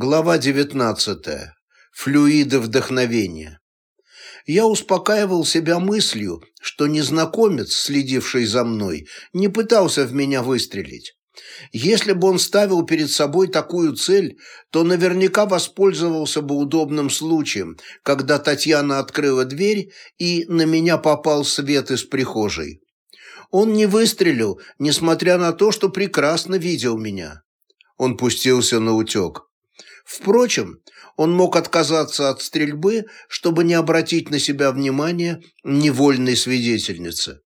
Глава 19. Флюиды вдохновения. Я успокаивал себя мыслью, что незнакомец, следивший за мной, не пытался в меня выстрелить. Если бы он ставил перед собой такую цель, то наверняка воспользовался бы удобным случаем, когда Татьяна открыла дверь и на меня попал свет из прихожей. Он не выстрелил, несмотря на то, что прекрасно видел меня. Он пустился на утек. Впрочем, он мог отказаться от стрельбы, чтобы не обратить на себя внимание невольной свидетельницы.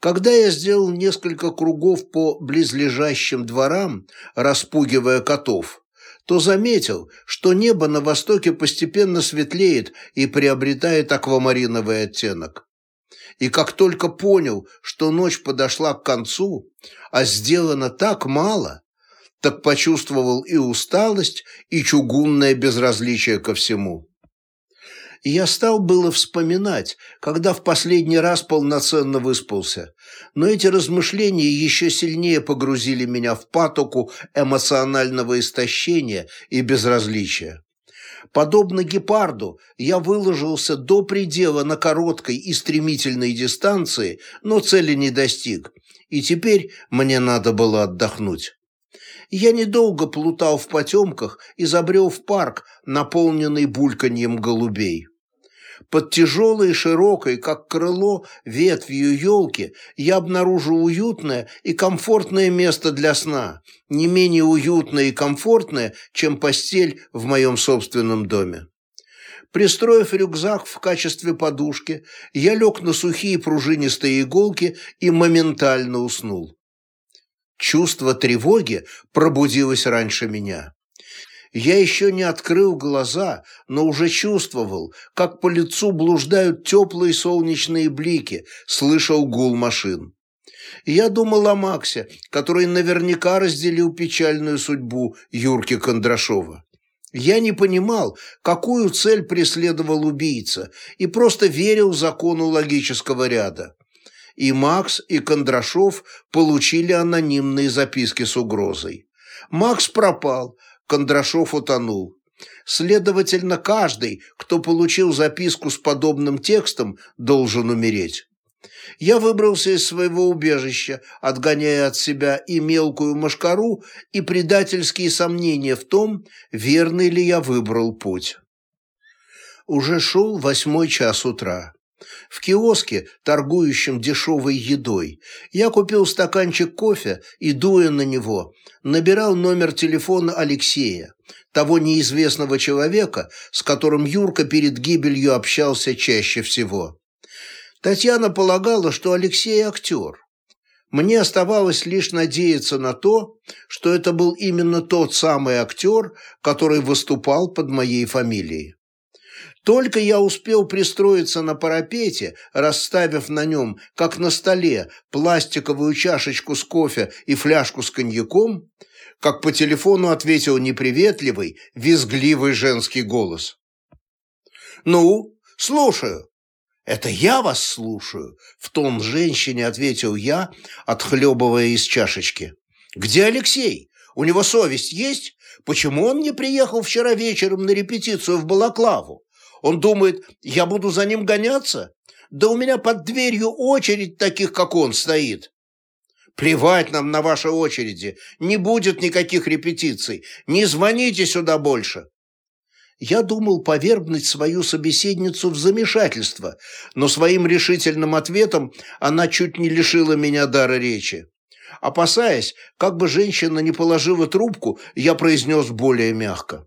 Когда я сделал несколько кругов по близлежащим дворам, распугивая котов, то заметил, что небо на востоке постепенно светлеет и приобретает аквамариновый оттенок. И как только понял, что ночь подошла к концу, а сделано так мало, так почувствовал и усталость, и чугунное безразличие ко всему. Я стал было вспоминать, когда в последний раз полноценно выспался, но эти размышления еще сильнее погрузили меня в патоку эмоционального истощения и безразличия. Подобно гепарду, я выложился до предела на короткой и стремительной дистанции, но цели не достиг, и теперь мне надо было отдохнуть. Я недолго плутал в потемках и забрел в парк, наполненный бульканьем голубей. Под тяжелой и широкой, как крыло, ветвью елки я обнаружил уютное и комфортное место для сна, не менее уютное и комфортное, чем постель в моем собственном доме. Пристроив рюкзак в качестве подушки, я лег на сухие пружинистые иголки и моментально уснул. Чувство тревоги пробудилось раньше меня. Я еще не открыл глаза, но уже чувствовал, как по лицу блуждают теплые солнечные блики, слышал гул машин. Я думал о Максе, который наверняка разделил печальную судьбу Юрки Кондрашова. Я не понимал, какую цель преследовал убийца, и просто верил закону логического ряда и Макс, и Кондрашов получили анонимные записки с угрозой. Макс пропал, Кондрашов утонул. Следовательно, каждый, кто получил записку с подобным текстом, должен умереть. Я выбрался из своего убежища, отгоняя от себя и мелкую мошкару, и предательские сомнения в том, верный ли я выбрал путь. Уже шел восьмой час утра. В киоске, торгующем дешевой едой, я купил стаканчик кофе и, дуя на него, набирал номер телефона Алексея, того неизвестного человека, с которым Юрка перед гибелью общался чаще всего. Татьяна полагала, что Алексей актер. Мне оставалось лишь надеяться на то, что это был именно тот самый актер, который выступал под моей фамилией. Только я успел пристроиться на парапете, расставив на нем, как на столе, пластиковую чашечку с кофе и фляжку с коньяком, как по телефону ответил неприветливый, визгливый женский голос. «Ну, слушаю». «Это я вас слушаю», — в том женщине ответил я, отхлебывая из чашечки. «Где Алексей? У него совесть есть? Почему он не приехал вчера вечером на репетицию в Балаклаву?» Он думает, я буду за ним гоняться? Да у меня под дверью очередь таких, как он, стоит. Плевать нам на ваши очереди. Не будет никаких репетиций. Не звоните сюда больше. Я думал повергнуть свою собеседницу в замешательство, но своим решительным ответом она чуть не лишила меня дара речи. Опасаясь, как бы женщина не положила трубку, я произнес более мягко.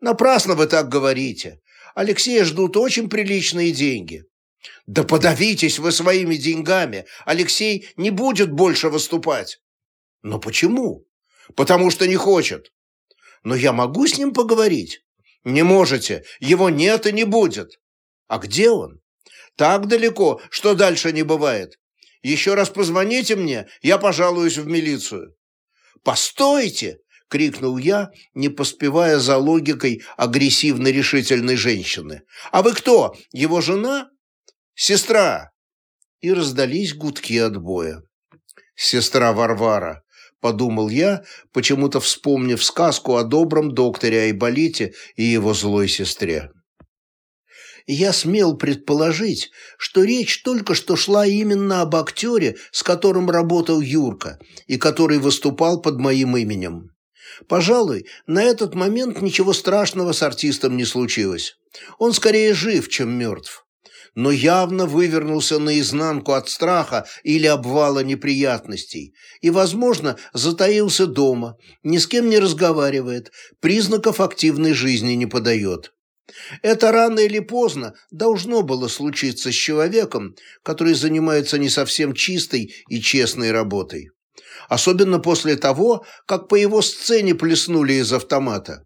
«Напрасно вы так говорите. Алексея ждут очень приличные деньги. Да подавитесь вы своими деньгами. Алексей не будет больше выступать. Но почему? Потому что не хочет. Но я могу с ним поговорить? Не можете. Его нет и не будет. А где он? Так далеко, что дальше не бывает. Еще раз позвоните мне, я пожалуюсь в милицию. Постойте, крикнул я, не поспевая за логикой агрессивно-решительной женщины. «А вы кто? Его жена?» «Сестра!» И раздались гудки отбоя. «Сестра Варвара!» подумал я, почему-то вспомнив сказку о добром докторе Айболите и его злой сестре. Я смел предположить, что речь только что шла именно об актере, с которым работал Юрка и который выступал под моим именем. Пожалуй, на этот момент ничего страшного с артистом не случилось. Он скорее жив, чем мертв. Но явно вывернулся наизнанку от страха или обвала неприятностей и, возможно, затаился дома, ни с кем не разговаривает, признаков активной жизни не подает. Это рано или поздно должно было случиться с человеком, который занимается не совсем чистой и честной работой особенно после того, как по его сцене плеснули из автомата.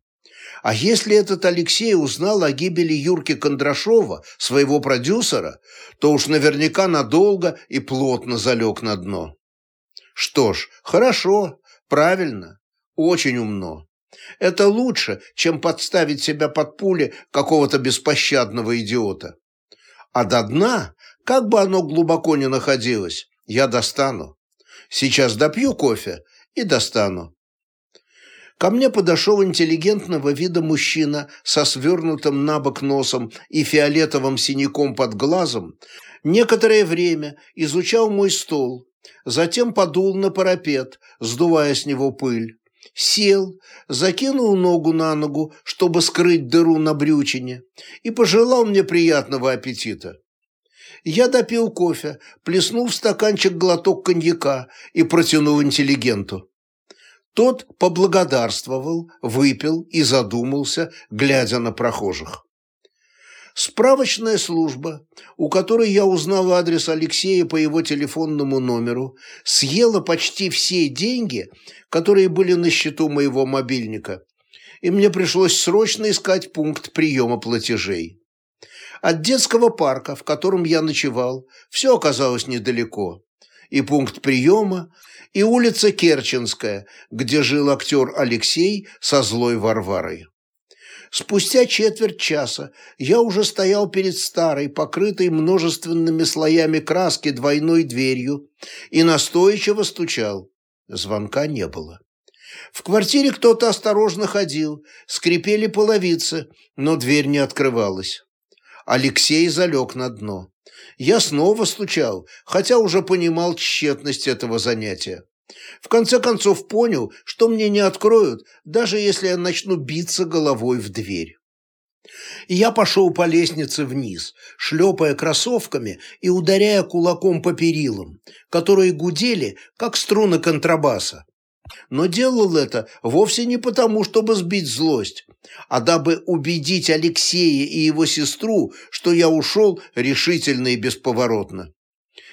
А если этот Алексей узнал о гибели Юрки Кондрашова, своего продюсера, то уж наверняка надолго и плотно залег на дно. Что ж, хорошо, правильно, очень умно. Это лучше, чем подставить себя под пули какого-то беспощадного идиота. А до дна, как бы оно глубоко ни находилось, я достану. Сейчас допью кофе и достану. Ко мне подошел интеллигентного вида мужчина со свернутым на бок носом и фиолетовым синяком под глазом, некоторое время изучал мой стол, затем подул на парапет, сдувая с него пыль, сел, закинул ногу на ногу, чтобы скрыть дыру на брючине, и пожелал мне приятного аппетита. Я допил кофе, плеснул в стаканчик глоток коньяка и протянул интеллигенту. Тот поблагодарствовал, выпил и задумался, глядя на прохожих. Справочная служба, у которой я узнал адрес Алексея по его телефонному номеру, съела почти все деньги, которые были на счету моего мобильника, и мне пришлось срочно искать пункт приема платежей. От детского парка, в котором я ночевал, все оказалось недалеко. И пункт приема, и улица Керченская, где жил актер Алексей со злой Варварой. Спустя четверть часа я уже стоял перед старой, покрытой множественными слоями краски двойной дверью и настойчиво стучал. Звонка не было. В квартире кто-то осторожно ходил, скрипели половицы, но дверь не открывалась. Алексей залег на дно. Я снова стучал, хотя уже понимал тщетность этого занятия. В конце концов понял, что мне не откроют, даже если я начну биться головой в дверь. Я пошел по лестнице вниз, шлепая кроссовками и ударяя кулаком по перилам, которые гудели, как струны контрабаса. Но делал это вовсе не потому, чтобы сбить злость, а дабы убедить Алексея и его сестру, что я ушел решительно и бесповоротно.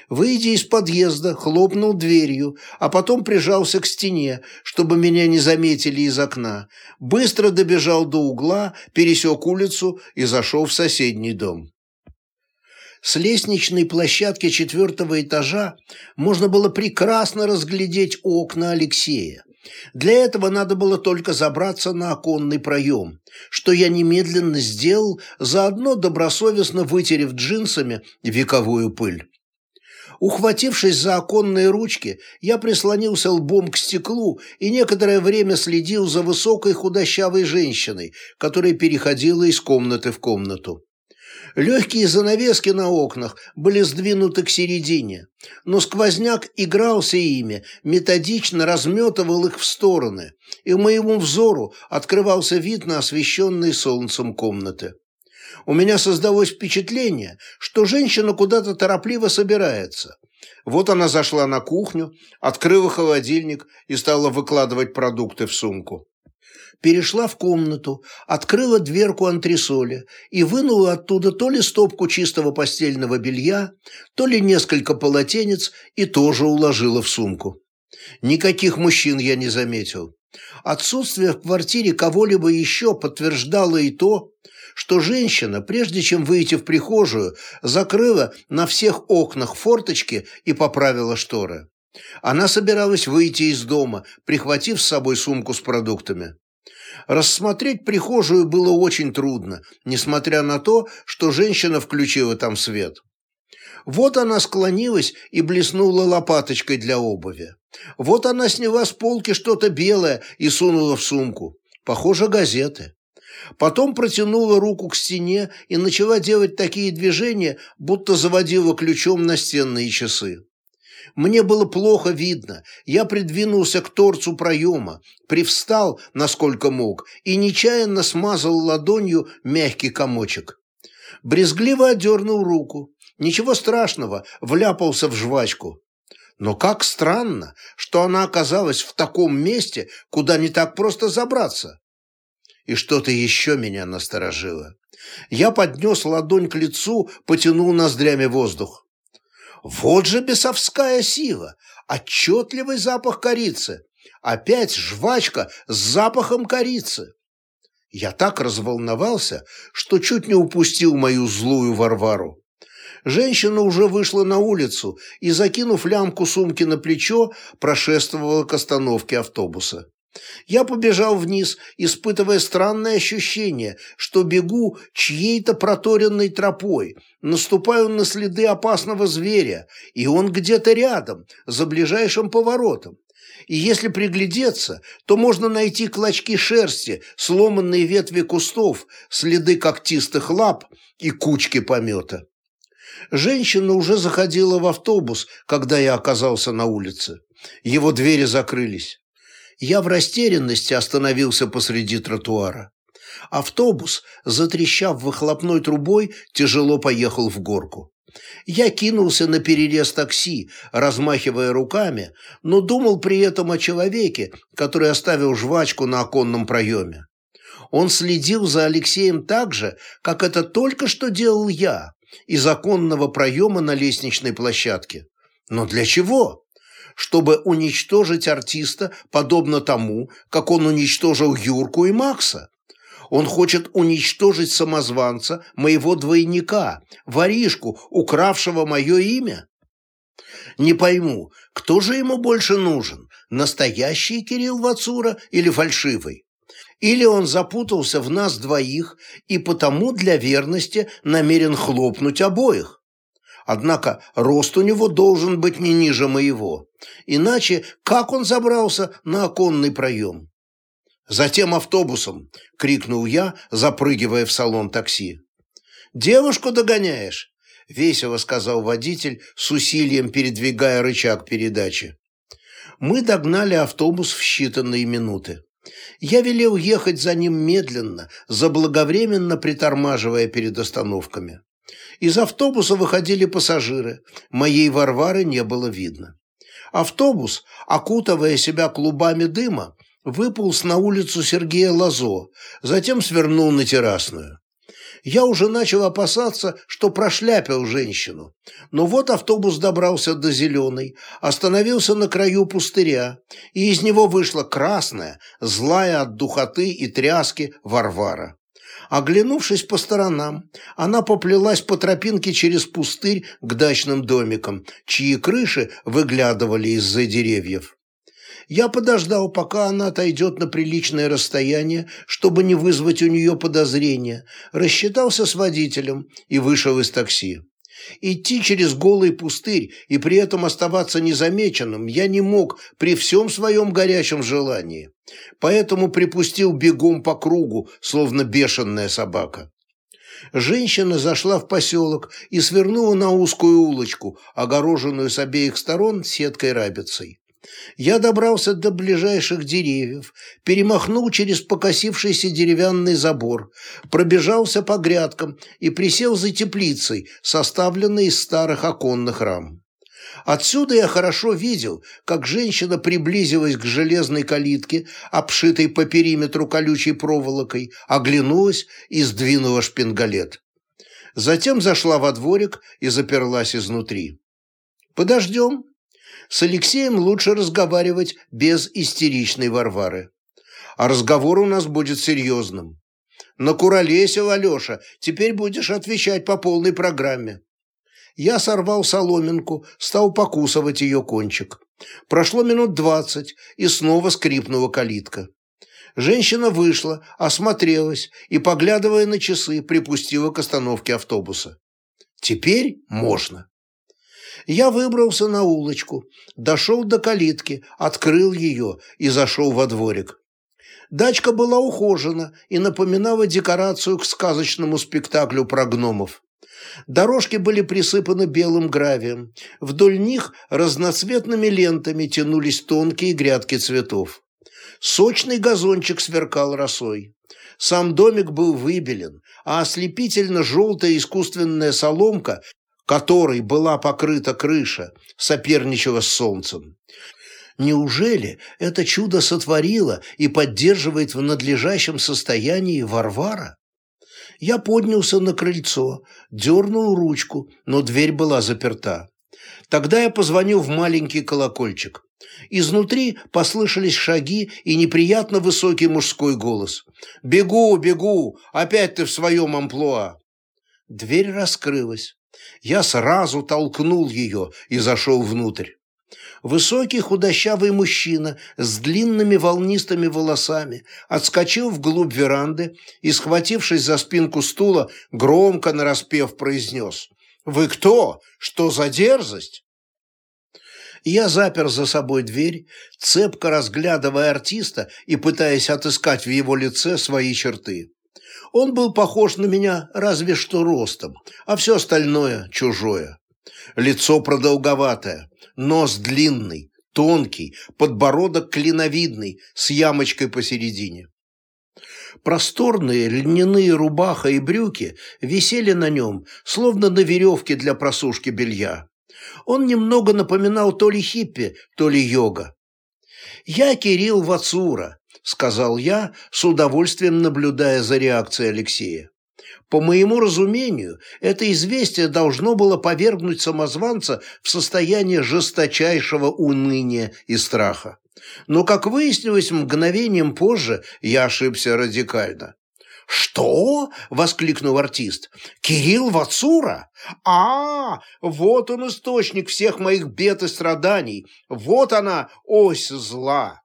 Выйдя из подъезда, хлопнул дверью, а потом прижался к стене, чтобы меня не заметили из окна. Быстро добежал до угла, пересек улицу и зашел в соседний дом. С лестничной площадки четвертого этажа можно было прекрасно разглядеть окна Алексея. Для этого надо было только забраться на оконный проем, что я немедленно сделал, заодно добросовестно вытерев джинсами вековую пыль. Ухватившись за оконные ручки, я прислонился лбом к стеклу и некоторое время следил за высокой худощавой женщиной, которая переходила из комнаты в комнату. Легкие занавески на окнах были сдвинуты к середине, но сквозняк игрался ими, методично разметывал их в стороны, и моему взору открывался вид на освещенные солнцем комнаты. У меня создалось впечатление, что женщина куда-то торопливо собирается. Вот она зашла на кухню, открыла холодильник и стала выкладывать продукты в сумку перешла в комнату, открыла дверку антресоля и вынула оттуда то ли стопку чистого постельного белья, то ли несколько полотенец и тоже уложила в сумку. Никаких мужчин я не заметил. Отсутствие в квартире кого-либо еще подтверждало и то, что женщина, прежде чем выйти в прихожую, закрыла на всех окнах форточки и поправила шторы. Она собиралась выйти из дома, прихватив с собой сумку с продуктами. Рассмотреть прихожую было очень трудно, несмотря на то, что женщина включила там свет. Вот она склонилась и блеснула лопаточкой для обуви. Вот она сняла с полки что-то белое и сунула в сумку. Похоже, газеты. Потом протянула руку к стене и начала делать такие движения, будто заводила ключом настенные часы. Мне было плохо видно. Я придвинулся к торцу проема, привстал, насколько мог, и нечаянно смазал ладонью мягкий комочек. Брезгливо отдернул руку. Ничего страшного, вляпался в жвачку. Но как странно, что она оказалась в таком месте, куда не так просто забраться. И что-то еще меня насторожило. Я поднес ладонь к лицу, потянул ноздрями воздух. Вот же бесовская сила, отчетливый запах корицы. Опять жвачка с запахом корицы. Я так разволновался, что чуть не упустил мою злую Варвару. Женщина уже вышла на улицу и, закинув лямку сумки на плечо, прошествовала к остановке автобуса. Я побежал вниз, испытывая странное ощущение, что бегу чьей-то проторенной тропой, наступаю на следы опасного зверя, и он где-то рядом, за ближайшим поворотом. И если приглядеться, то можно найти клочки шерсти, сломанные ветви кустов, следы когтистых лап и кучки помета. Женщина уже заходила в автобус, когда я оказался на улице. Его двери закрылись. Я в растерянности остановился посреди тротуара. Автобус, затрещав выхлопной трубой, тяжело поехал в горку. Я кинулся на перерез такси, размахивая руками, но думал при этом о человеке, который оставил жвачку на оконном проеме. Он следил за Алексеем так же, как это только что делал я, из оконного проема на лестничной площадке. Но для чего? Чтобы уничтожить артиста, подобно тому, как он уничтожил Юрку и Макса. Он хочет уничтожить самозванца, моего двойника, воришку, укравшего мое имя. Не пойму, кто же ему больше нужен, настоящий Кирилл Вацура или фальшивый? Или он запутался в нас двоих и потому для верности намерен хлопнуть обоих? Однако рост у него должен быть не ниже моего. Иначе как он забрался на оконный проем? «Затем автобусом!» — крикнул я, запрыгивая в салон такси. «Девушку догоняешь?» — весело сказал водитель, с усилием передвигая рычаг передачи. Мы догнали автобус в считанные минуты. Я велел ехать за ним медленно, заблаговременно притормаживая перед остановками. Из автобуса выходили пассажиры, моей Варвары не было видно. Автобус, окутывая себя клубами дыма, выполз на улицу Сергея Лазо, затем свернул на террасную. Я уже начал опасаться, что прошляпил женщину. Но вот автобус добрался до Зеленой, остановился на краю пустыря, и из него вышла красная, злая от духоты и тряски Варвара. Оглянувшись по сторонам, она поплелась по тропинке через пустырь к дачным домикам, чьи крыши выглядывали из-за деревьев. Я подождал, пока она отойдет на приличное расстояние, чтобы не вызвать у нее подозрения, рассчитался с водителем и вышел из такси. Идти через голый пустырь и при этом оставаться незамеченным я не мог при всем своем горячем желании, поэтому припустил бегом по кругу, словно бешеная собака. Женщина зашла в поселок и свернула на узкую улочку, огороженную с обеих сторон сеткой-рабицей. Я добрался до ближайших деревьев, перемахнул через покосившийся деревянный забор, пробежался по грядкам и присел за теплицей, составленной из старых оконных рам. Отсюда я хорошо видел, как женщина приблизилась к железной калитке, обшитой по периметру колючей проволокой, оглянулась и сдвинула шпингалет. Затем зашла во дворик и заперлась изнутри. «Подождем», с Алексеем лучше разговаривать без истеричной Варвары. А разговор у нас будет серьезным. Накуролесил, Алеша, теперь будешь отвечать по полной программе. Я сорвал соломинку, стал покусывать ее кончик. Прошло минут двадцать, и снова скрипнула калитка. Женщина вышла, осмотрелась и, поглядывая на часы, припустила к остановке автобуса. Теперь можно. Я выбрался на улочку, дошел до калитки, открыл ее и зашел во дворик. Дачка была ухожена и напоминала декорацию к сказочному спектаклю про гномов. Дорожки были присыпаны белым гравием. Вдоль них разноцветными лентами тянулись тонкие грядки цветов. Сочный газончик сверкал росой. Сам домик был выбелен, а ослепительно-желтая искусственная соломка, которой была покрыта крыша, соперничала с солнцем. Неужели это чудо сотворило и поддерживает в надлежащем состоянии Варвара? Я поднялся на крыльцо, дернул ручку, но дверь была заперта. Тогда я позвонил в маленький колокольчик. Изнутри послышались шаги и неприятно высокий мужской голос. «Бегу, бегу! Опять ты в своем амплуа!» Дверь раскрылась. Я сразу толкнул ее и зашел внутрь. Высокий худощавый мужчина с длинными волнистыми волосами отскочил вглубь веранды и, схватившись за спинку стула, громко нараспев произнес «Вы кто? Что за дерзость?» Я запер за собой дверь, цепко разглядывая артиста и пытаясь отыскать в его лице свои черты. Он был похож на меня разве что ростом, а все остальное чужое. Лицо продолговатое, нос длинный, тонкий, подбородок клиновидный, с ямочкой посередине. Просторные льняные рубаха и брюки висели на нем, словно на веревке для просушки белья. Он немного напоминал то ли хиппи, то ли йога. «Я Кирилл Вацура», — сказал я, с удовольствием наблюдая за реакцией Алексея. По моему разумению, это известие должно было повергнуть самозванца в состояние жесточайшего уныния и страха. Но, как выяснилось мгновением позже, я ошибся радикально. «Что?» — воскликнул артист. «Кирилл Вацура? А, вот он источник всех моих бед и страданий. Вот она, ось зла!»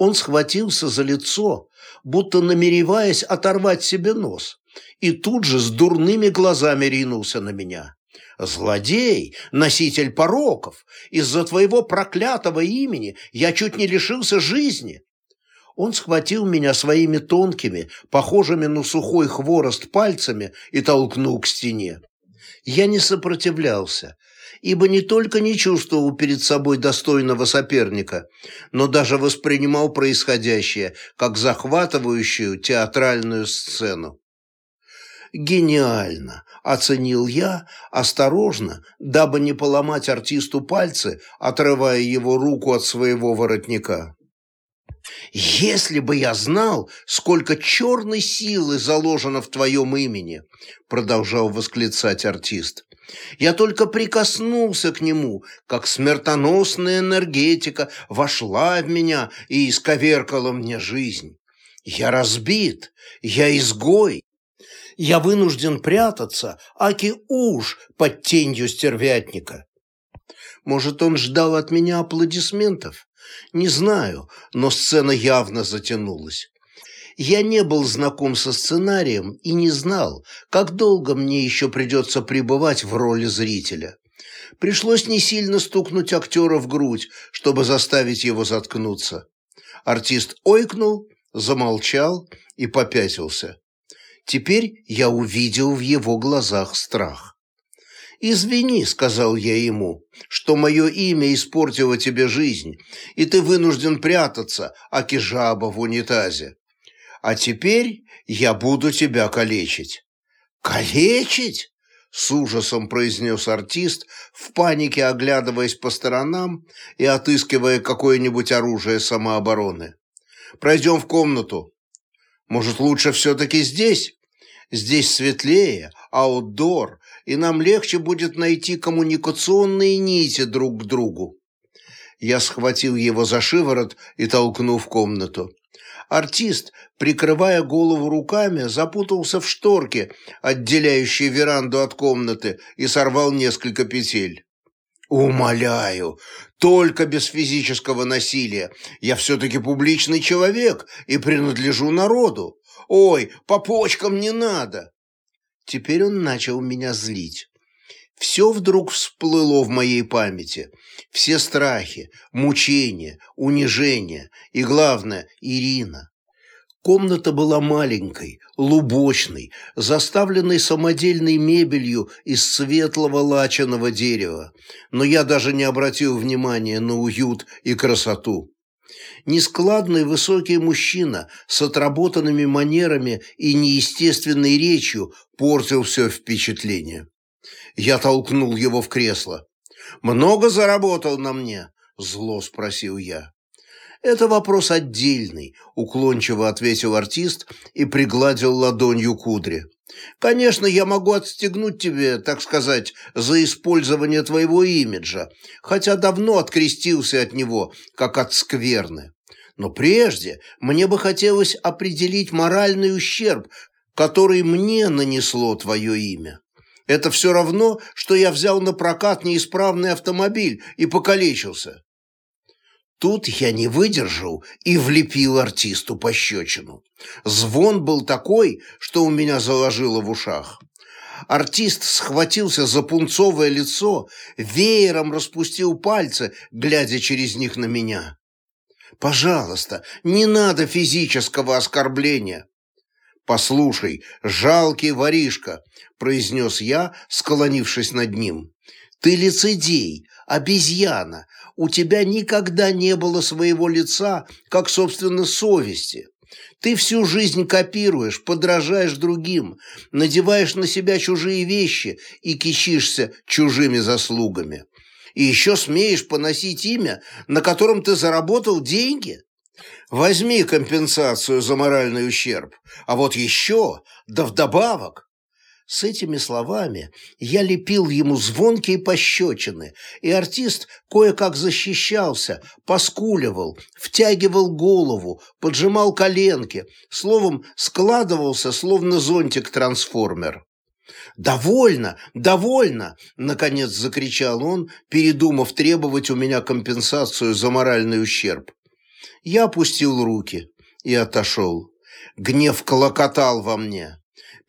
Он схватился за лицо, будто намереваясь оторвать себе нос и тут же с дурными глазами ринулся на меня. «Злодей, носитель пороков, из-за твоего проклятого имени я чуть не лишился жизни!» Он схватил меня своими тонкими, похожими на сухой хворост пальцами и толкнул к стене. Я не сопротивлялся, ибо не только не чувствовал перед собой достойного соперника, но даже воспринимал происходящее как захватывающую театральную сцену. «Гениально!» – оценил я, осторожно, дабы не поломать артисту пальцы, отрывая его руку от своего воротника. «Если бы я знал, сколько черной силы заложено в твоем имени!» – продолжал восклицать артист. «Я только прикоснулся к нему, как смертоносная энергетика вошла в меня и исковеркала мне жизнь. Я разбит, я изгой, я вынужден прятаться, аки уж под тенью стервятника. Может, он ждал от меня аплодисментов? Не знаю, но сцена явно затянулась. Я не был знаком со сценарием и не знал, как долго мне еще придется пребывать в роли зрителя. Пришлось не сильно стукнуть актера в грудь, чтобы заставить его заткнуться. Артист ойкнул, замолчал и попятился. Теперь я увидел в его глазах страх. «Извини», — сказал я ему, — «что мое имя испортило тебе жизнь, и ты вынужден прятаться, аки жаба в унитазе. А теперь я буду тебя калечить». «Калечить?» — с ужасом произнес артист, в панике оглядываясь по сторонам и отыскивая какое-нибудь оружие самообороны. «Пройдем в комнату. Может, лучше все-таки здесь?» Здесь светлее, аутдор, и нам легче будет найти коммуникационные нити друг к другу. Я схватил его за шиворот и толкнул в комнату. Артист, прикрывая голову руками, запутался в шторке, отделяющей веранду от комнаты, и сорвал несколько петель. «Умоляю, только без физического насилия. Я все-таки публичный человек и принадлежу народу. Ой, по почкам не надо!» Теперь он начал меня злить. Все вдруг всплыло в моей памяти. Все страхи, мучения, унижения и, главное, Ирина. Комната была маленькой, лубочной, заставленной самодельной мебелью из светлого лачаного дерева, но я даже не обратил внимания на уют и красоту. Нескладный высокий мужчина с отработанными манерами и неестественной речью портил все впечатление. Я толкнул его в кресло. «Много заработал на мне?» – зло спросил я. «Это вопрос отдельный», – уклончиво ответил артист и пригладил ладонью кудри. «Конечно, я могу отстегнуть тебе, так сказать, за использование твоего имиджа, хотя давно открестился от него, как от скверны. Но прежде мне бы хотелось определить моральный ущерб, который мне нанесло твое имя. Это все равно, что я взял на прокат неисправный автомобиль и покалечился. Тут я не выдержал и влепил артисту пощечину. Звон был такой, что у меня заложило в ушах. Артист схватился за пунцовое лицо, веером распустил пальцы, глядя через них на меня. «Пожалуйста, не надо физического оскорбления!» «Послушай, жалкий воришка!» – произнес я, склонившись над ним. «Ты лицедей, обезьяна, у тебя никогда не было своего лица, как, собственно, совести. Ты всю жизнь копируешь, подражаешь другим, надеваешь на себя чужие вещи и кичишься чужими заслугами. И еще смеешь поносить имя, на котором ты заработал деньги? Возьми компенсацию за моральный ущерб, а вот еще, да вдобавок, с этими словами я лепил ему звонкие пощечины, и артист кое-как защищался, поскуливал, втягивал голову, поджимал коленки, словом, складывался, словно зонтик-трансформер. «Довольно! Довольно!» – наконец закричал он, передумав требовать у меня компенсацию за моральный ущерб. Я опустил руки и отошел. Гнев колокотал во мне.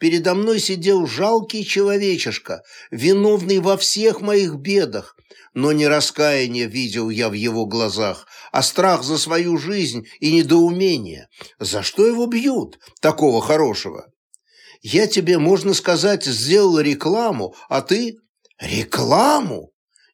Передо мной сидел жалкий человечишка, виновный во всех моих бедах, но не раскаяние видел я в его глазах, а страх за свою жизнь и недоумение. За что его бьют, такого хорошего? Я тебе, можно сказать, сделал рекламу, а ты... Рекламу?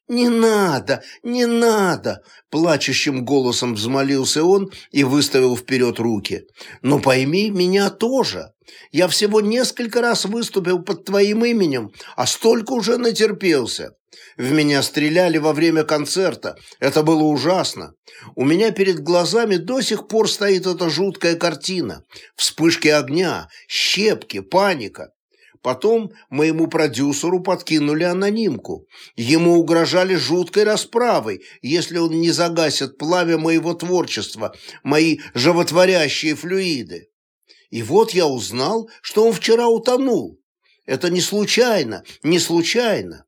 «Не надо, не надо!» – плачущим голосом взмолился он и выставил вперед руки. «Но пойми меня тоже. Я всего несколько раз выступил под твоим именем, а столько уже натерпелся. В меня стреляли во время концерта. Это было ужасно. У меня перед глазами до сих пор стоит эта жуткая картина. Вспышки огня, щепки, паника. Потом моему продюсеру подкинули анонимку. Ему угрожали жуткой расправой, если он не загасит пламя моего творчества, мои животворящие флюиды. И вот я узнал, что он вчера утонул. Это не случайно, не случайно.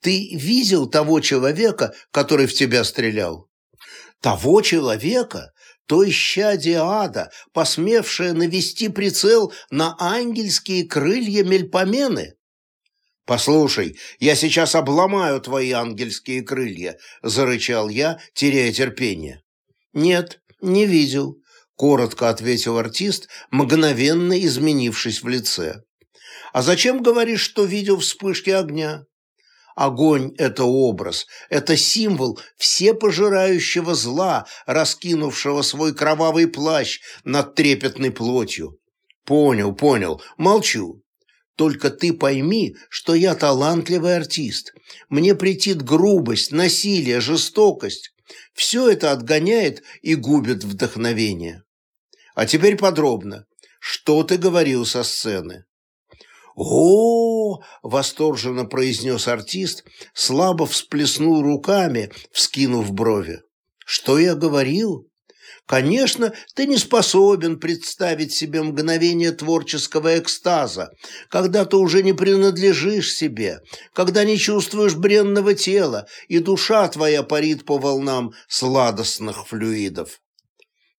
Ты видел того человека, который в тебя стрелял? Того человека, то исчадие ада, посмевшее навести прицел на ангельские крылья Мельпомены? «Послушай, я сейчас обломаю твои ангельские крылья», – зарычал я, теряя терпение. «Нет, не видел», – коротко ответил артист, мгновенно изменившись в лице. «А зачем говоришь, что видел вспышки огня?» Огонь – это образ, это символ всепожирающего зла, раскинувшего свой кровавый плащ над трепетной плотью. Понял, понял, молчу. Только ты пойми, что я талантливый артист. Мне претит грубость, насилие, жестокость. Все это отгоняет и губит вдохновение. А теперь подробно. Что ты говорил со сцены? о, восторженно произнес артист, слабо всплеснул руками, вскинув брови. «Что я говорил?» Конечно, ты не способен представить себе мгновение творческого экстаза, когда ты уже не принадлежишь себе, когда не чувствуешь бренного тела, и душа твоя парит по волнам сладостных флюидов.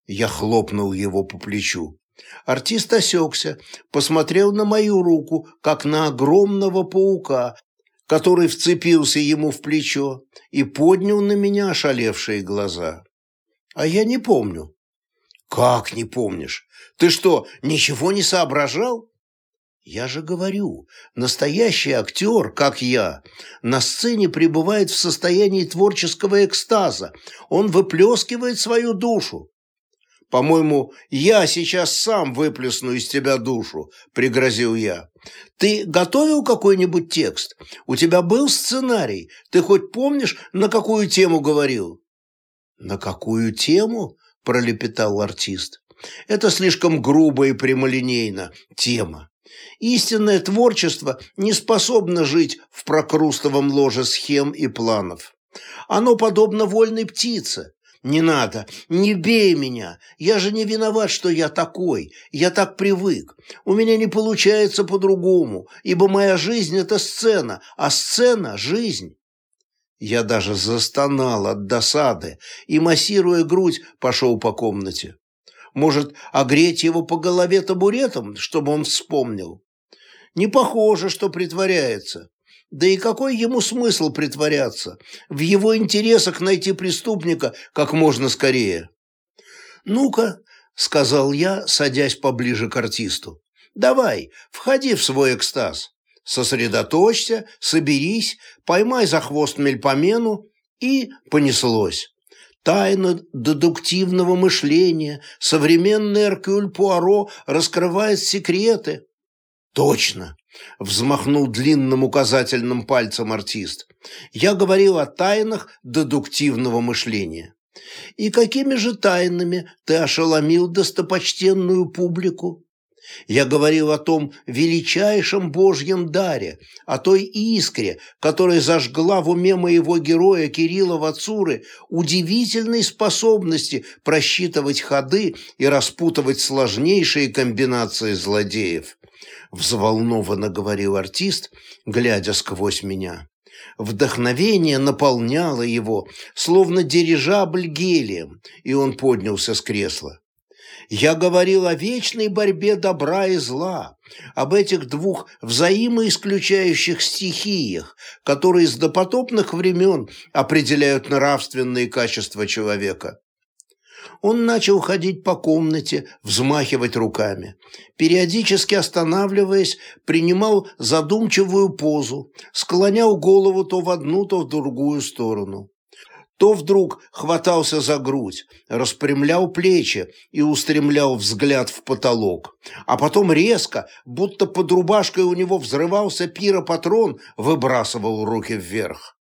Я хлопнул его по плечу. Артист осекся, посмотрел на мою руку, как на огромного паука, который вцепился ему в плечо и поднял на меня ошалевшие глаза. А я не помню. Как не помнишь? Ты что, ничего не соображал? Я же говорю, настоящий актер, как я, на сцене пребывает в состоянии творческого экстаза. Он выплескивает свою душу. По-моему, я сейчас сам выплесну из тебя душу, пригрозил я. Ты готовил какой-нибудь текст? У тебя был сценарий? Ты хоть помнишь, на какую тему говорил? На какую тему? пролепетал артист. Это слишком грубо и прямолинейно. Тема. Истинное творчество не способно жить в прокрустовом ложе схем и планов. Оно подобно вольной птице. Не надо, не бей меня. Я же не виноват, что я такой. Я так привык. У меня не получается по-другому, ибо моя жизнь – это сцена, а сцена – жизнь. Я даже застонал от досады и, массируя грудь, пошел по комнате. Может, огреть его по голове табуретом, чтобы он вспомнил? Не похоже, что притворяется. Да и какой ему смысл притворяться? В его интересах найти преступника как можно скорее. «Ну-ка», — сказал я, садясь поближе к артисту, — «давай, входи в свой экстаз. Сосредоточься, соберись, поймай за хвост мельпомену, и понеслось». Тайна дедуктивного мышления, современный Эркюль Пуаро раскрывает секреты. Точно, взмахнул длинным указательным пальцем артист. Я говорил о тайнах дедуктивного мышления. И какими же тайнами ты ошеломил достопочтенную публику? Я говорил о том величайшем Божьем даре, о той искре, которая зажгла в уме моего героя Кирилла Вацуры удивительной способности просчитывать ходы и распутывать сложнейшие комбинации злодеев. Взволнованно говорил артист, глядя сквозь меня. Вдохновение наполняло его, словно дирижабль гелием, и он поднялся с кресла. Я говорил о вечной борьбе добра и зла, об этих двух взаимоисключающих стихиях, которые с допотопных времен определяют нравственные качества человека. Он начал ходить по комнате, взмахивать руками. Периодически останавливаясь, принимал задумчивую позу, склонял голову то в одну, то в другую сторону то вдруг хватался за грудь, распрямлял плечи и устремлял взгляд в потолок, а потом резко, будто под рубашкой у него взрывался пиропатрон, выбрасывал руки вверх.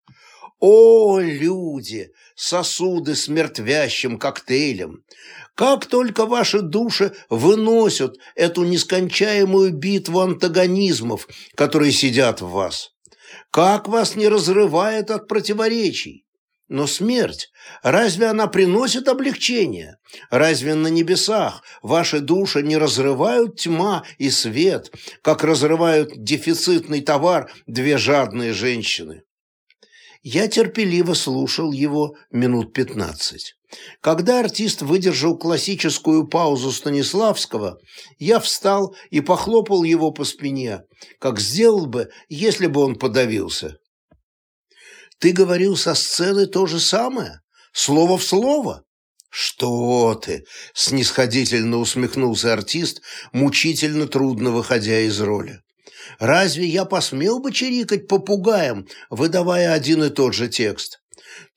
О, люди, сосуды с мертвящим коктейлем! Как только ваши души выносят эту нескончаемую битву антагонизмов, которые сидят в вас! Как вас не разрывает от противоречий! Но смерть, разве она приносит облегчение? Разве на небесах ваши души не разрывают тьма и свет, как разрывают дефицитный товар две жадные женщины? Я терпеливо слушал его минут пятнадцать. Когда артист выдержал классическую паузу Станиславского, я встал и похлопал его по спине, как сделал бы, если бы он подавился. Ты говорил со сцены то же самое? Слово в слово? «Что ты!» – снисходительно усмехнулся артист, мучительно трудно выходя из роли. «Разве я посмел бы чирикать попугаем, выдавая один и тот же текст?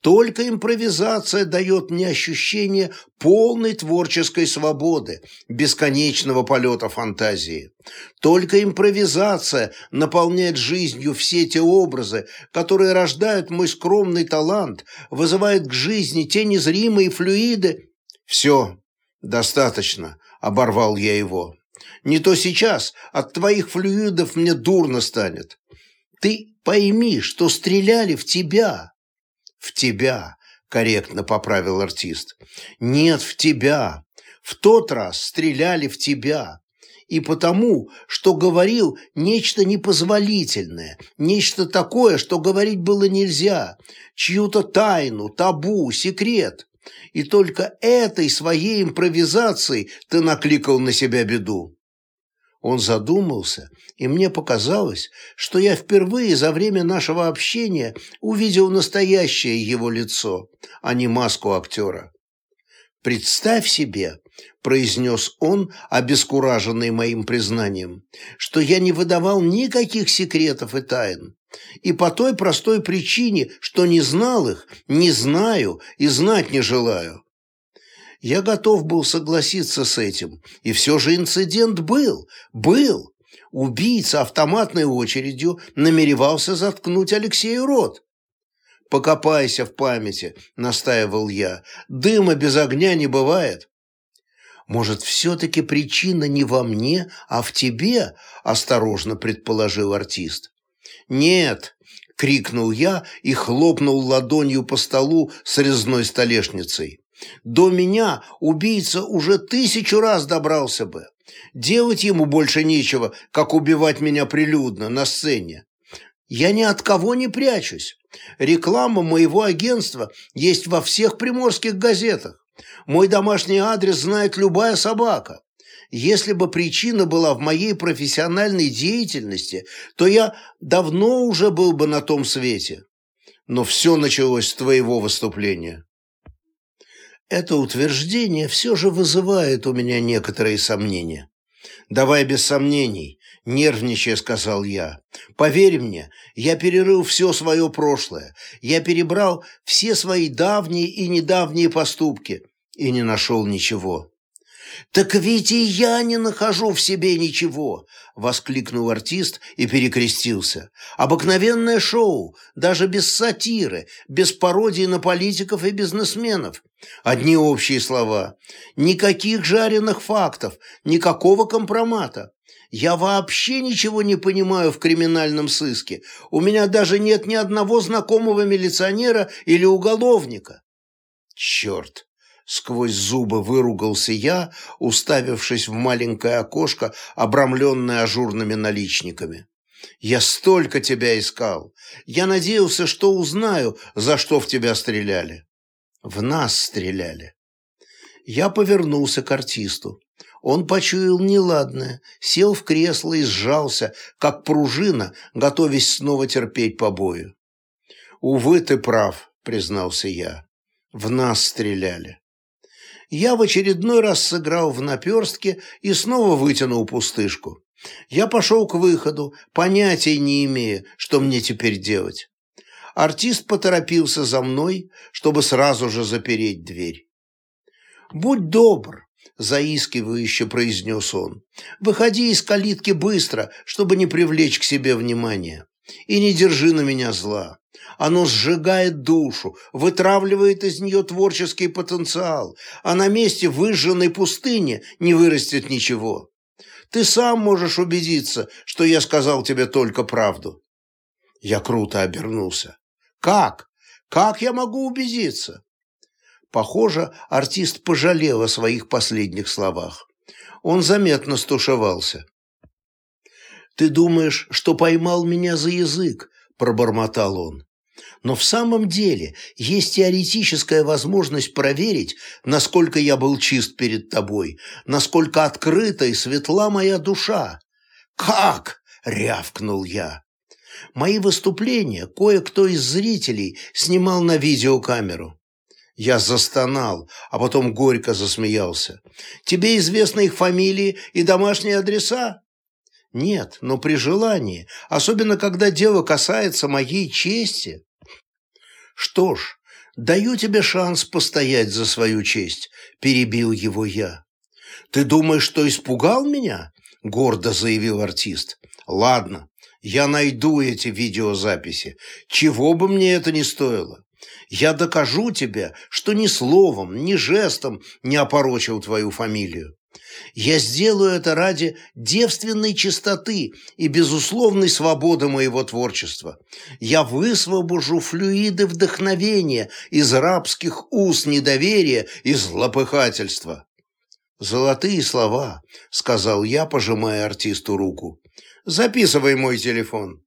Только импровизация дает мне ощущение полной творческой свободы, бесконечного полета фантазии. Только импровизация наполняет жизнью все те образы, которые рождают мой скромный талант, вызывает к жизни те незримые флюиды. «Все, достаточно», — оборвал я его. «Не то сейчас от твоих флюидов мне дурно станет. Ты пойми, что стреляли в тебя» в тебя», — корректно поправил артист. «Нет, в тебя. В тот раз стреляли в тебя. И потому, что говорил нечто непозволительное, нечто такое, что говорить было нельзя, чью-то тайну, табу, секрет. И только этой своей импровизацией ты накликал на себя беду». Он задумался, и мне показалось, что я впервые за время нашего общения увидел настоящее его лицо, а не маску актера. «Представь себе», – произнес он, обескураженный моим признанием, «что я не выдавал никаких секретов и тайн, и по той простой причине, что не знал их, не знаю и знать не желаю. Я готов был согласиться с этим, и все же инцидент был, был. Убийца автоматной очередью намеревался заткнуть Алексею рот. «Покопайся в памяти», — настаивал я, — «дыма без огня не бывает». «Может, все-таки причина не во мне, а в тебе?» – осторожно предположил артист. «Нет!» – крикнул я и хлопнул ладонью по столу с резной столешницей. До меня убийца уже тысячу раз добрался бы. Делать ему больше нечего, как убивать меня прилюдно на сцене. Я ни от кого не прячусь. Реклама моего агентства есть во всех приморских газетах. Мой домашний адрес знает любая собака. Если бы причина была в моей профессиональной деятельности, то я давно уже был бы на том свете. Но все началось с твоего выступления. Это утверждение все же вызывает у меня некоторые сомнения. «Давай без сомнений», – нервничая сказал я. «Поверь мне, я перерыл все свое прошлое. Я перебрал все свои давние и недавние поступки и не нашел ничего. «Так ведь и я не нахожу в себе ничего!» — воскликнул артист и перекрестился. «Обыкновенное шоу, даже без сатиры, без пародии на политиков и бизнесменов. Одни общие слова. Никаких жареных фактов, никакого компромата. Я вообще ничего не понимаю в криминальном сыске. У меня даже нет ни одного знакомого милиционера или уголовника». «Черт!» Сквозь зубы выругался я, уставившись в маленькое окошко, обрамленное ажурными наличниками. «Я столько тебя искал! Я надеялся, что узнаю, за что в тебя стреляли!» «В нас стреляли!» Я повернулся к артисту. Он почуял неладное, сел в кресло и сжался, как пружина, готовясь снова терпеть побою. «Увы, ты прав», — признался я. «В нас стреляли» я в очередной раз сыграл в наперстке и снова вытянул пустышку. Я пошел к выходу, понятия не имея, что мне теперь делать. Артист поторопился за мной, чтобы сразу же запереть дверь. «Будь добр», — заискивающе произнес он, — «выходи из калитки быстро, чтобы не привлечь к себе внимания, и не держи на меня зла. Оно сжигает душу, вытравливает из нее творческий потенциал, а на месте выжженной пустыни не вырастет ничего. Ты сам можешь убедиться, что я сказал тебе только правду. Я круто обернулся. Как? Как я могу убедиться? Похоже, артист пожалел о своих последних словах. Он заметно стушевался. «Ты думаешь, что поймал меня за язык?» – пробормотал он. Но в самом деле есть теоретическая возможность проверить, насколько я был чист перед тобой, насколько открыта и светла моя душа. «Как?» – рявкнул я. Мои выступления кое-кто из зрителей снимал на видеокамеру. Я застонал, а потом горько засмеялся. «Тебе известны их фамилии и домашние адреса?» «Нет, но при желании, особенно когда дело касается моей чести». «Что ж, даю тебе шанс постоять за свою честь», – перебил его я. «Ты думаешь, что испугал меня?» – гордо заявил артист. «Ладно, я найду эти видеозаписи, чего бы мне это ни стоило. Я докажу тебе, что ни словом, ни жестом не опорочил твою фамилию. Я сделаю это ради девственной чистоты и безусловной свободы моего творчества. Я высвобожу флюиды вдохновения из рабских уз недоверия и злопыхательства. «Золотые слова», — сказал я, пожимая артисту руку. «Записывай мой телефон».